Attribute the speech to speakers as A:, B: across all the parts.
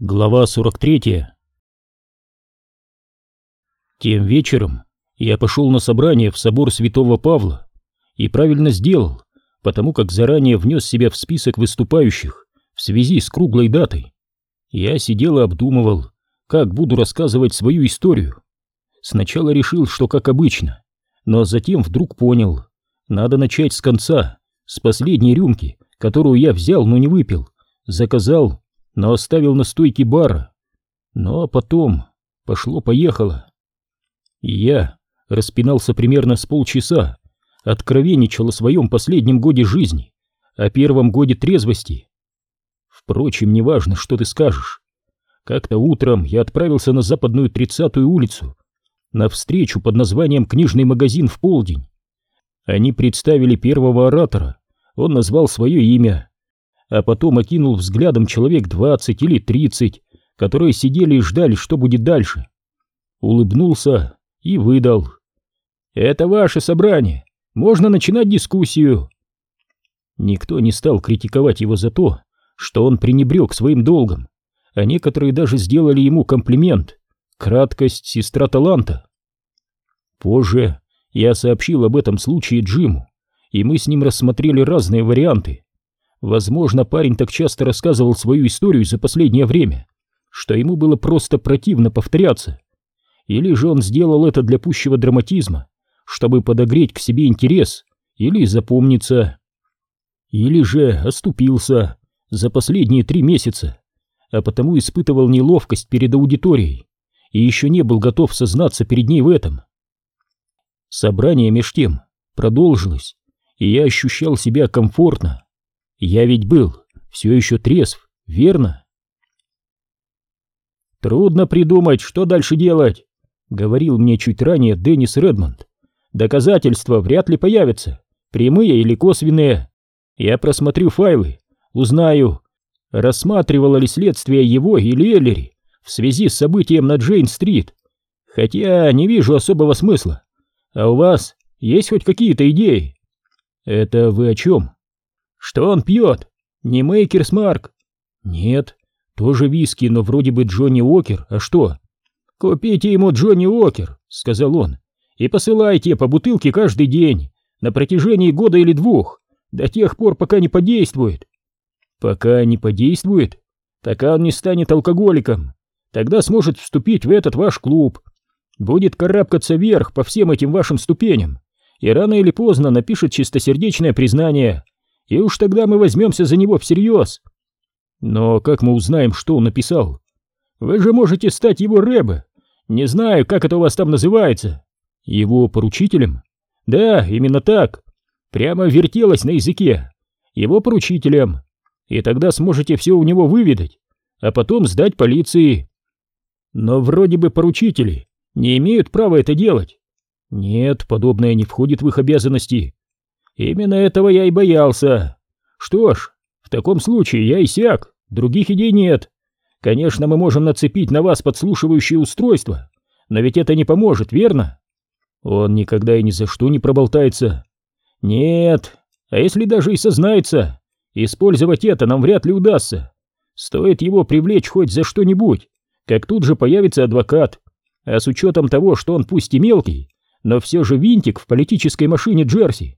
A: Глава 43 Тем вечером я пошел на собрание в собор святого Павла и правильно сделал, потому как заранее внес себя в список выступающих в связи с круглой датой. Я сидел и обдумывал, как буду рассказывать свою историю. Сначала решил, что как обычно, но затем вдруг понял, надо начать с конца, с последней рюмки, которую я взял, но не выпил, заказал но оставил на стойке бара. Ну а потом пошло-поехало. И я распинался примерно с полчаса, откровенничал о своем последнем годе жизни, о первом годе трезвости. Впрочем, неважно, что ты скажешь. Как-то утром я отправился на западную тридцатую улицу, на встречу под названием «Книжный магазин в полдень». Они представили первого оратора, он назвал свое имя а потом окинул взглядом человек двадцать или тридцать, которые сидели и ждали, что будет дальше. Улыбнулся и выдал. «Это ваше собрание, можно начинать дискуссию». Никто не стал критиковать его за то, что он пренебрег своим долгом, а некоторые даже сделали ему комплимент. Краткость сестра таланта. Позже я сообщил об этом случае Джиму, и мы с ним рассмотрели разные варианты. Возможно, парень так часто рассказывал свою историю за последнее время, что ему было просто противно повторяться. Или же он сделал это для пущего драматизма, чтобы подогреть к себе интерес или запомниться. Или же оступился за последние три месяца, а потому испытывал неловкость перед аудиторией и еще не был готов сознаться перед ней в этом. Собрание меж тем продолжилось, и я ощущал себя комфортно. Я ведь был все еще трезв, верно? Трудно придумать, что дальше делать, говорил мне чуть ранее Деннис Редмонд. Доказательства вряд ли появятся, прямые или косвенные. Я просмотрю файлы, узнаю, рассматривало ли следствие его или Эллери в связи с событием на Джейн-стрит. Хотя не вижу особого смысла. А у вас есть хоть какие-то идеи? Это вы о чем? Что он пьет? Не Мейкерс Марк? Нет, тоже виски, но вроде бы Джонни Уокер, а что? Купите ему Джонни Уокер, сказал он, и посылайте по бутылке каждый день, на протяжении года или двух, до тех пор, пока не подействует. Пока не подействует, пока он не станет алкоголиком, тогда сможет вступить в этот ваш клуб, будет карабкаться вверх по всем этим вашим ступеням, и рано или поздно напишет чистосердечное признание — и уж тогда мы возьмемся за него всерьез. Но как мы узнаем, что он написал? Вы же можете стать его рэбе. Не знаю, как это у вас там называется. Его поручителем? Да, именно так. Прямо вертелось на языке. Его поручителем. И тогда сможете все у него выведать, а потом сдать полиции. Но вроде бы поручители не имеют права это делать. Нет, подобное не входит в их обязанности. Именно этого я и боялся. Что ж, в таком случае я иссяк, других идей нет. Конечно, мы можем нацепить на вас подслушивающее устройство, но ведь это не поможет, верно? Он никогда и ни за что не проболтается. Нет, а если даже и сознается, использовать это нам вряд ли удастся. Стоит его привлечь хоть за что-нибудь, как тут же появится адвокат. А с учетом того, что он пусть и мелкий, но все же винтик в политической машине Джерси,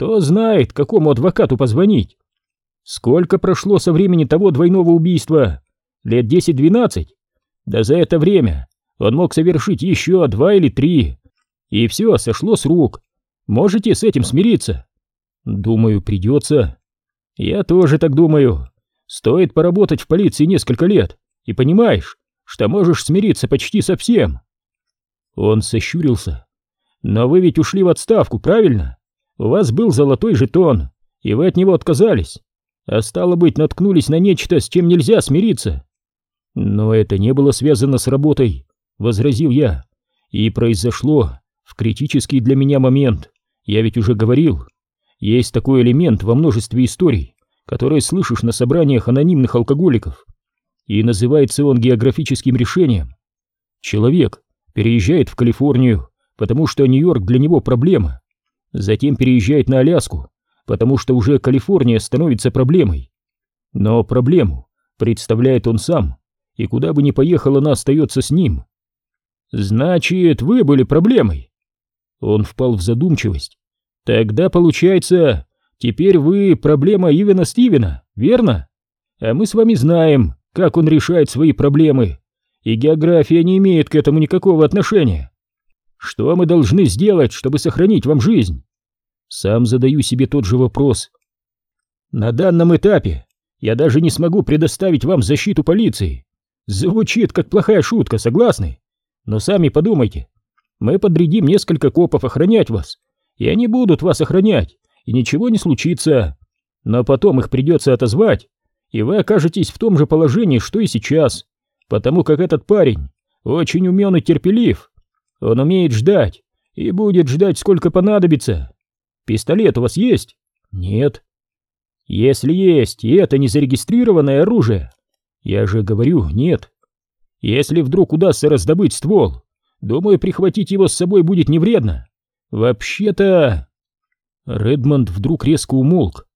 A: кто знает, какому адвокату позвонить? Сколько прошло со времени того двойного убийства? Лет десять-двенадцать? Да за это время он мог совершить еще два или три. И все сошло с рук. Можете с этим смириться? Думаю, придется. Я тоже так думаю. Стоит поработать в полиции несколько лет, и понимаешь, что можешь смириться почти со всем. Он сощурился. Но вы ведь ушли в отставку, правильно? У вас был золотой жетон, и вы от него отказались. А стало быть, наткнулись на нечто, с чем нельзя смириться. Но это не было связано с работой, возразил я. И произошло в критический для меня момент. Я ведь уже говорил. Есть такой элемент во множестве историй, которые слышишь на собраниях анонимных алкоголиков. И называется он географическим решением. Человек переезжает в Калифорнию, потому что Нью-Йорк для него проблема. Затем переезжает на Аляску, потому что уже Калифорния становится проблемой. Но проблему представляет он сам, и куда бы ни поехала, она остается с ним. Значит, вы были проблемой. Он впал в задумчивость. Тогда получается, теперь вы проблема Ивена Стивена, верно? А мы с вами знаем, как он решает свои проблемы, и география не имеет к этому никакого отношения. Что мы должны сделать, чтобы сохранить вам жизнь? Сам задаю себе тот же вопрос. На данном этапе я даже не смогу предоставить вам защиту полиции. Звучит как плохая шутка, согласны? Но сами подумайте. Мы подрядим несколько копов охранять вас, и они будут вас охранять, и ничего не случится. Но потом их придется отозвать, и вы окажетесь в том же положении, что и сейчас, потому как этот парень очень умен и терпелив. Он умеет ждать и будет ждать, сколько понадобится. Пистолет у вас есть? Нет. Если есть, и это не зарегистрированное оружие, я же говорю, нет. Если вдруг удастся раздобыть ствол, думаю, прихватить его с собой будет не вредно. Вообще-то... Редмонд вдруг резко умолк.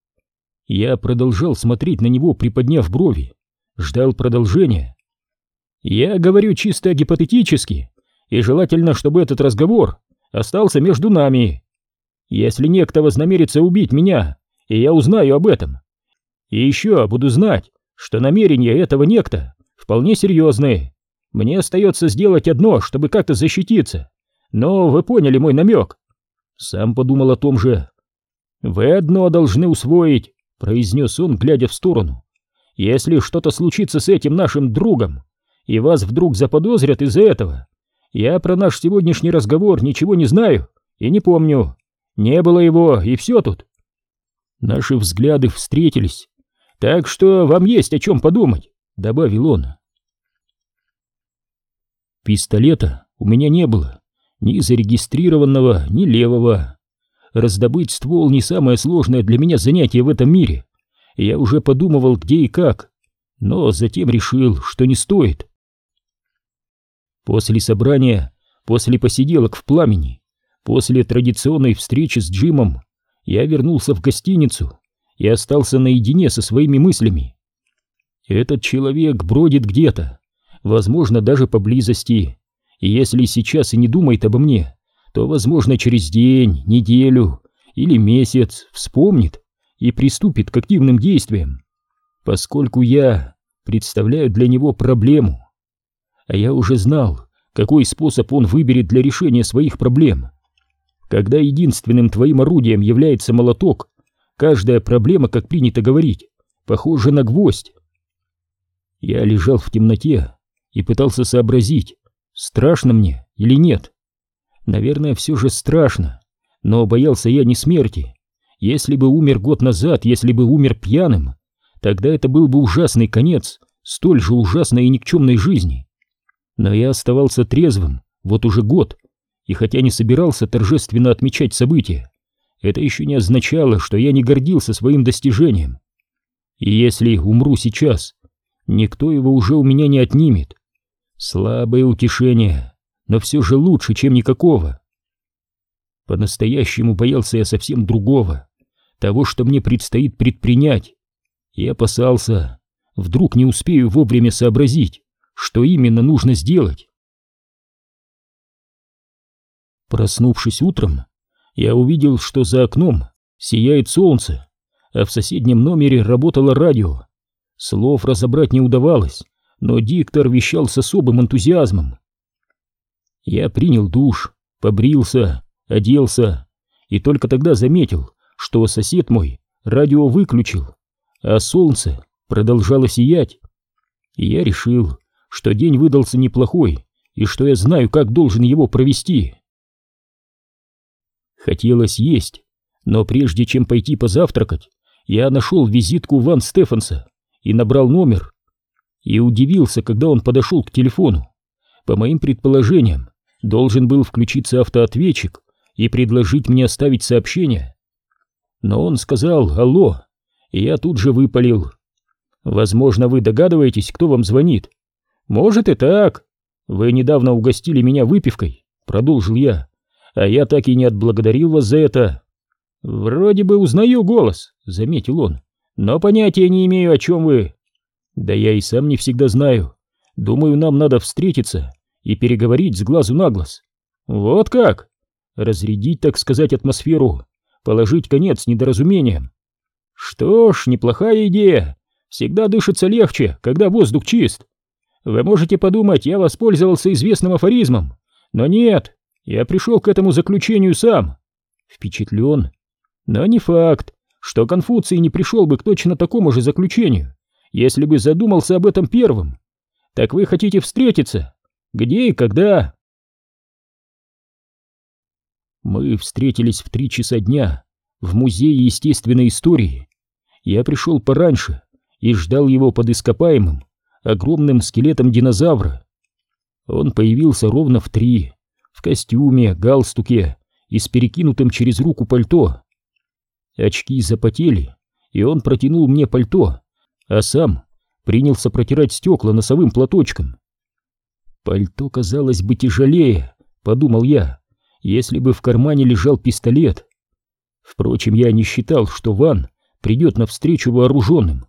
A: Я продолжал смотреть на него, приподняв брови. Ждал продолжения. Я говорю чисто гипотетически, и желательно, чтобы этот разговор остался между нами. Если некто вознамерится убить меня, и я узнаю об этом, и еще буду знать, что намерения этого некто вполне серьезные, мне остается сделать одно, чтобы как-то защититься. Но вы поняли мой намек. Сам подумал о том же. Вы одно должны усвоить, произнес он, глядя в сторону. Если что-то случится с этим нашим другом, и вас вдруг заподозрят из-за этого, я про наш сегодняшний разговор ничего не знаю и не помню. Не было его, и все тут. Наши взгляды встретились. Так что вам есть о чем подумать, добавил он. Пистолета у меня не было, ни зарегистрированного, ни левого. Раздобыть ствол не самое сложное для меня занятие в этом мире. Я уже подумывал, где и как, но затем решил, что не стоит. После собрания, после посиделок в пламени, после традиционной встречи с Джимом, я вернулся в гостиницу и остался наедине со своими мыслями. Этот человек бродит где-то, возможно, даже поблизости, и если сейчас и не думает обо мне, то, возможно, через день, неделю или месяц вспомнит и приступит к активным действиям, поскольку я представляю для него проблему. А я уже знал, какой способ он выберет для решения своих проблем. Когда единственным твоим орудием является молоток, каждая проблема, как принято говорить, похожа на гвоздь. Я лежал в темноте и пытался сообразить, страшно мне или нет. Наверное, все же страшно, но боялся я не смерти. Если бы умер год назад, если бы умер пьяным, тогда это был бы ужасный конец столь же ужасной и никчемной жизни. Но я оставался трезвым вот уже год, и хотя не собирался торжественно отмечать события, это еще не означало, что я не гордился своим достижением. И если умру сейчас, никто его уже у меня не отнимет. Слабое утешение, но все же лучше, чем никакого. По-настоящему боялся я совсем другого, того, что мне предстоит предпринять. И опасался, вдруг не успею вовремя сообразить, что именно нужно сделать. Проснувшись утром, я увидел, что за окном сияет солнце, а в соседнем номере работало радио. Слов разобрать не удавалось, но диктор вещал с особым энтузиазмом. Я принял душ, побрился, оделся и только тогда заметил, что сосед мой радио выключил, а солнце продолжало сиять. И я решил, что день выдался неплохой и что я знаю, как должен его провести. Хотелось есть, но прежде чем пойти позавтракать, я нашел визитку Ван Стефанса и набрал номер. И удивился, когда он подошел к телефону. По моим предположениям, должен был включиться автоответчик и предложить мне оставить сообщение. Но он сказал «Алло», и я тут же выпалил. «Возможно, вы догадываетесь, кто вам звонит?» «Может и так. Вы недавно угостили меня выпивкой», — продолжил я. «А я так и не отблагодарил вас за это». «Вроде бы узнаю голос», — заметил он. «Но понятия не имею, о чем вы». «Да я и сам не всегда знаю. Думаю, нам надо встретиться и переговорить с глазу на глаз. Вот как? Разрядить, так сказать, атмосферу, положить конец недоразумениям. Что ж, неплохая идея. Всегда дышится легче, когда воздух чист. Вы можете подумать, я воспользовался известным афоризмом, но нет, я пришел к этому заключению сам. Впечатлен. Но не факт, что Конфуций не пришел бы к точно такому же заключению, если бы задумался об этом первым. Так вы хотите встретиться? Где и когда? Мы встретились в три часа дня в Музее естественной истории. Я пришел пораньше и ждал его под ископаемым, огромным скелетом динозавра. Он появился ровно в три, в костюме, галстуке и с перекинутым через руку пальто. Очки запотели, и он протянул мне пальто, а сам принялся протирать стекла носовым платочком. Пальто казалось бы тяжелее, подумал я, если бы в кармане лежал пистолет. Впрочем, я не считал, что Ван придет навстречу вооруженным.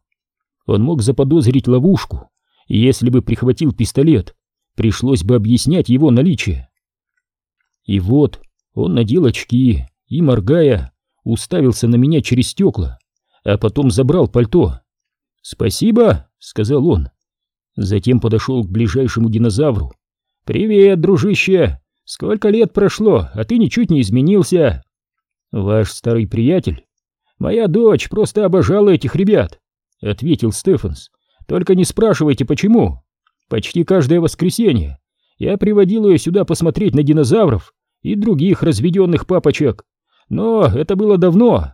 A: Он мог заподозрить ловушку, если бы прихватил пистолет, пришлось бы объяснять его наличие. И вот он надел очки и, моргая, уставился на меня через стекла, а потом забрал пальто. «Спасибо», — сказал он. Затем подошел к ближайшему динозавру. «Привет, дружище! Сколько лет прошло, а ты ничуть не изменился!» «Ваш старый приятель?» «Моя дочь просто обожала этих ребят», — ответил Стефанс. «Только не спрашивайте, почему. Почти каждое воскресенье я приводил ее сюда посмотреть на динозавров и других разведенных папочек. Но это было давно.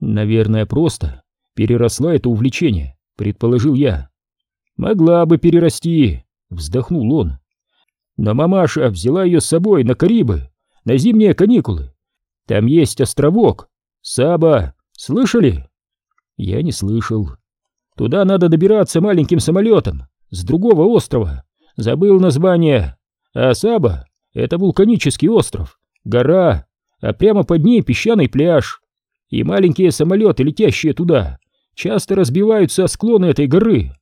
A: Наверное, просто переросла это увлечение, предположил я. Могла бы перерасти, вздохнул он. Но мамаша взяла ее с собой на Карибы, на зимние каникулы. Там есть островок, Саба, слышали? Я не слышал. Туда надо добираться маленьким самолетом, с другого острова. Забыл название. А это вулканический остров, гора, а прямо под ней песчаный пляж. И маленькие самолеты, летящие туда, часто разбиваются о склоны этой горы.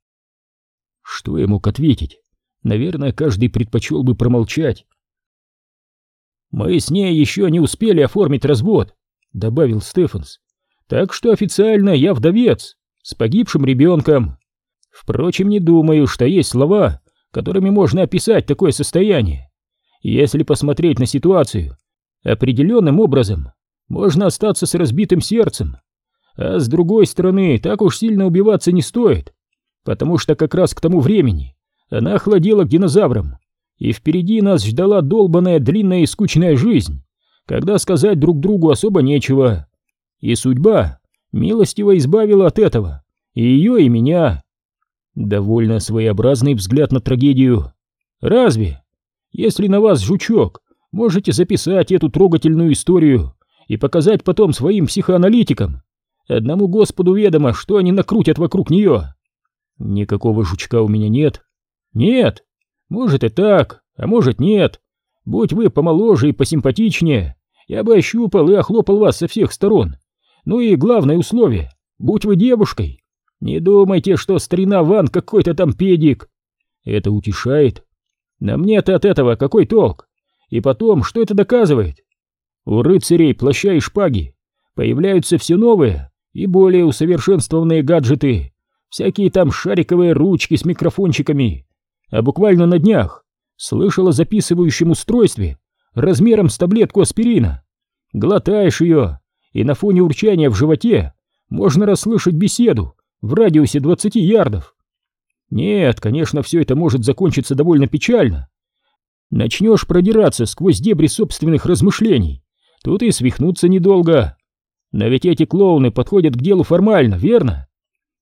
A: Что я мог ответить? Наверное, каждый предпочел бы промолчать. «Мы с ней еще не успели оформить развод», — добавил Стефанс. «Так что официально я вдовец, с погибшим ребенком. Впрочем, не думаю, что есть слова, которыми можно описать такое состояние. Если посмотреть на ситуацию определенным образом, можно остаться с разбитым сердцем. А с другой стороны, так уж сильно убиваться не стоит, потому что как раз к тому времени она охладела к динозаврам, и впереди нас ждала долбаная длинная и скучная жизнь, когда сказать друг другу особо нечего. И судьба милостиво избавила от этого, и ее, и меня. Довольно своеобразный взгляд на трагедию. Разве? Если на вас жучок, можете записать эту трогательную историю и показать потом своим психоаналитикам. Одному Господу ведомо, что они накрутят вокруг нее. Никакого жучка у меня нет. Нет. Может и так, а может нет. Будь вы помоложе и посимпатичнее, я бы ощупал и охлопал вас со всех сторон. Ну и главное условие, будь вы девушкой. Не думайте, что старина Ван какой-то там педик. Это утешает. На мне-то от этого какой толк? И потом, что это доказывает? У рыцарей плаща и шпаги появляются все новые и более усовершенствованные гаджеты, всякие там шариковые ручки с микрофончиками. А буквально на днях слышал о записывающем устройстве размером с таблетку аспирина. Глотаешь ее, и на фоне урчания в животе можно расслышать беседу в радиусе 20 ярдов. Нет, конечно, все это может закончиться довольно печально. Начнешь продираться сквозь дебри собственных размышлений, тут и свихнуться недолго. Но ведь эти клоуны подходят к делу формально, верно?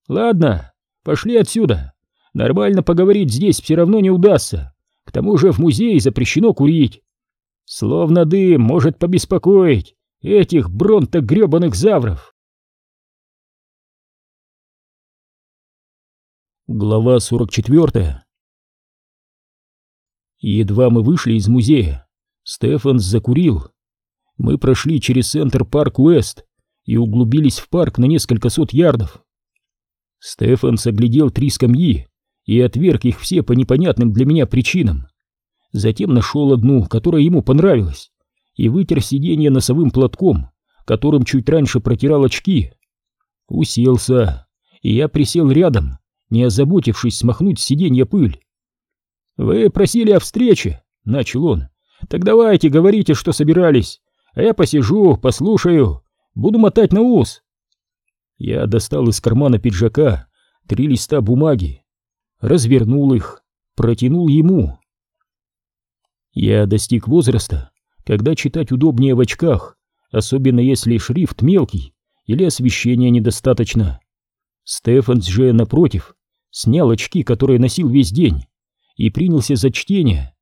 A: Ладно, пошли отсюда. Нормально поговорить здесь все равно не удастся. К тому же в музее запрещено курить. Словно дым может побеспокоить этих бронто-гребаных завров. Глава 44 Едва мы вышли из музея, Стефанс закурил. Мы прошли через центр Парк Уэст и углубились в парк на несколько сот ярдов. Стефанс оглядел три скамьи и отверг их все по непонятным для меня причинам. Затем нашел одну, которая ему понравилась, и вытер сиденье носовым платком, которым чуть раньше протирал очки. Уселся, и я присел рядом, не озаботившись смахнуть с сиденья пыль. «Вы просили о встрече», — начал он. «Так давайте, говорите, что собирались, а я посижу, послушаю, буду мотать на ус». Я достал из кармана пиджака три листа бумаги, развернул их, протянул ему. Я достиг возраста, когда читать удобнее в очках, особенно если шрифт мелкий или освещения недостаточно. Стефанс же, напротив, снял очки, которые носил весь день, и принялся за чтение.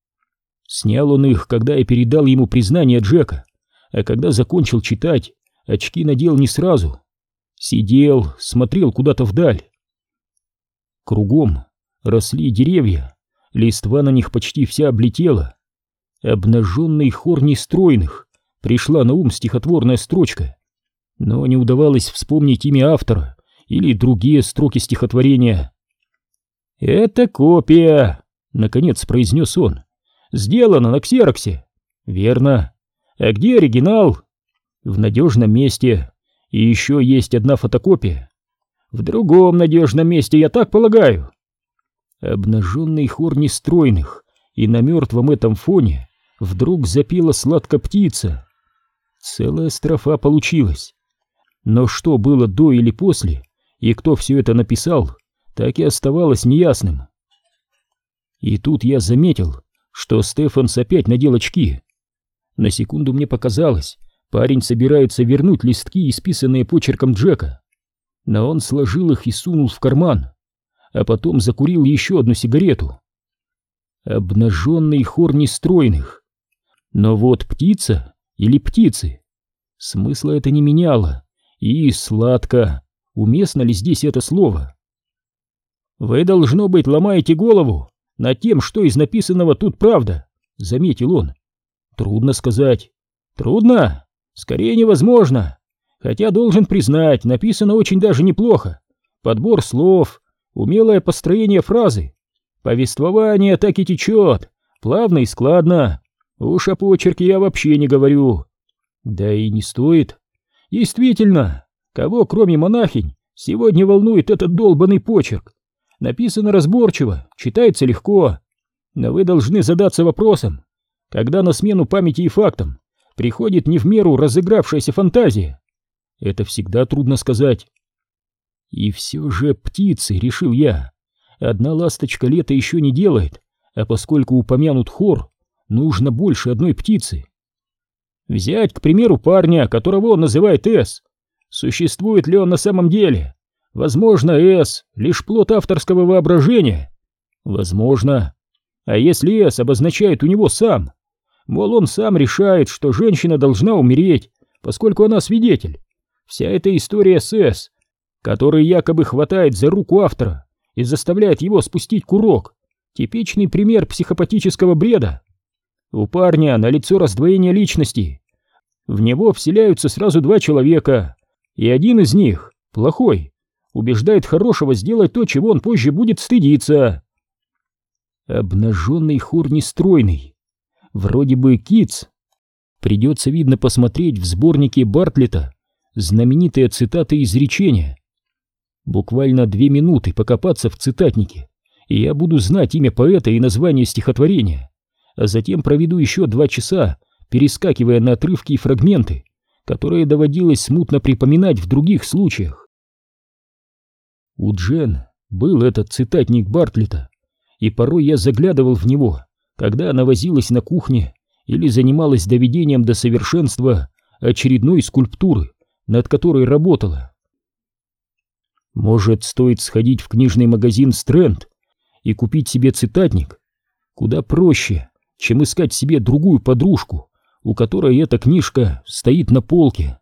A: Снял он их, когда я передал ему признание Джека, а когда закончил читать, очки надел не сразу. Сидел, смотрел куда-то вдаль. Кругом росли деревья, листва на них почти вся облетела. Обнаженный хор нестройных, пришла на ум стихотворная строчка, но не удавалось вспомнить имя автора или другие строки стихотворения. «Это копия», — наконец произнес он. «Сделано на ксероксе». «Верно. А где оригинал?» «В надежном месте. И еще есть одна фотокопия». «В другом надежном месте, я так полагаю». Обнаженный хор нестройных, и на мертвом этом фоне вдруг запела сладко птица. Целая строфа получилась. Но что было до или после, и кто все это написал, так и оставалось неясным. И тут я заметил, что Стефанс опять надел очки. На секунду мне показалось, парень собирается вернуть листки, исписанные почерком Джека. Но он сложил их и сунул в карман, а потом закурил еще одну сигарету. Обнаженный хор нестройных. Но вот птица или птицы, смысла это не меняло, и сладко, уместно ли здесь это слово? «Вы, должно быть, ломаете голову над тем, что из написанного тут правда», — заметил он. «Трудно сказать». «Трудно? Скорее невозможно. Хотя, должен признать, написано очень даже неплохо. Подбор слов, умелое построение фразы. Повествование так и течет, плавно и складно. Уж о почерке я вообще не говорю. Да и не стоит. Действительно, кого, кроме монахинь, сегодня волнует этот долбанный почерк? Написано разборчиво, читается легко. Но вы должны задаться вопросом, когда на смену памяти и фактам приходит не в меру разыгравшаяся фантазия. Это всегда трудно сказать. И все же птицы, решил я. Одна ласточка лето еще не делает, а поскольку упомянут хор, нужно больше одной птицы. Взять, к примеру, парня, которого он называет С. Существует ли он на самом деле? Возможно, С — лишь плод авторского воображения. Возможно. А если С обозначает у него сам? Мол, он сам решает, что женщина должна умереть, поскольку она свидетель. Вся эта история с С, который якобы хватает за руку автора и заставляет его спустить курок, типичный пример психопатического бреда. У парня на лицо раздвоение личности. В него вселяются сразу два человека, и один из них, плохой, убеждает хорошего сделать то, чего он позже будет стыдиться. Обнаженный хор нестройный. Вроде бы Китс. Придется, видно, посмотреть в сборнике Бартлета знаменитые цитаты изречения. Буквально две минуты покопаться в цитатнике, и я буду знать имя поэта и название стихотворения, а затем проведу еще два часа, перескакивая на отрывки и фрагменты, которые доводилось смутно припоминать в других случаях. У Джен был этот цитатник Бартлета, и порой я заглядывал в него, когда она возилась на кухне или занималась доведением до совершенства очередной скульптуры, над которой работала. Может, стоит сходить в книжный магазин Стрэнд и купить себе цитатник? Куда проще, чем искать себе другую подружку, у которой эта книжка стоит на полке.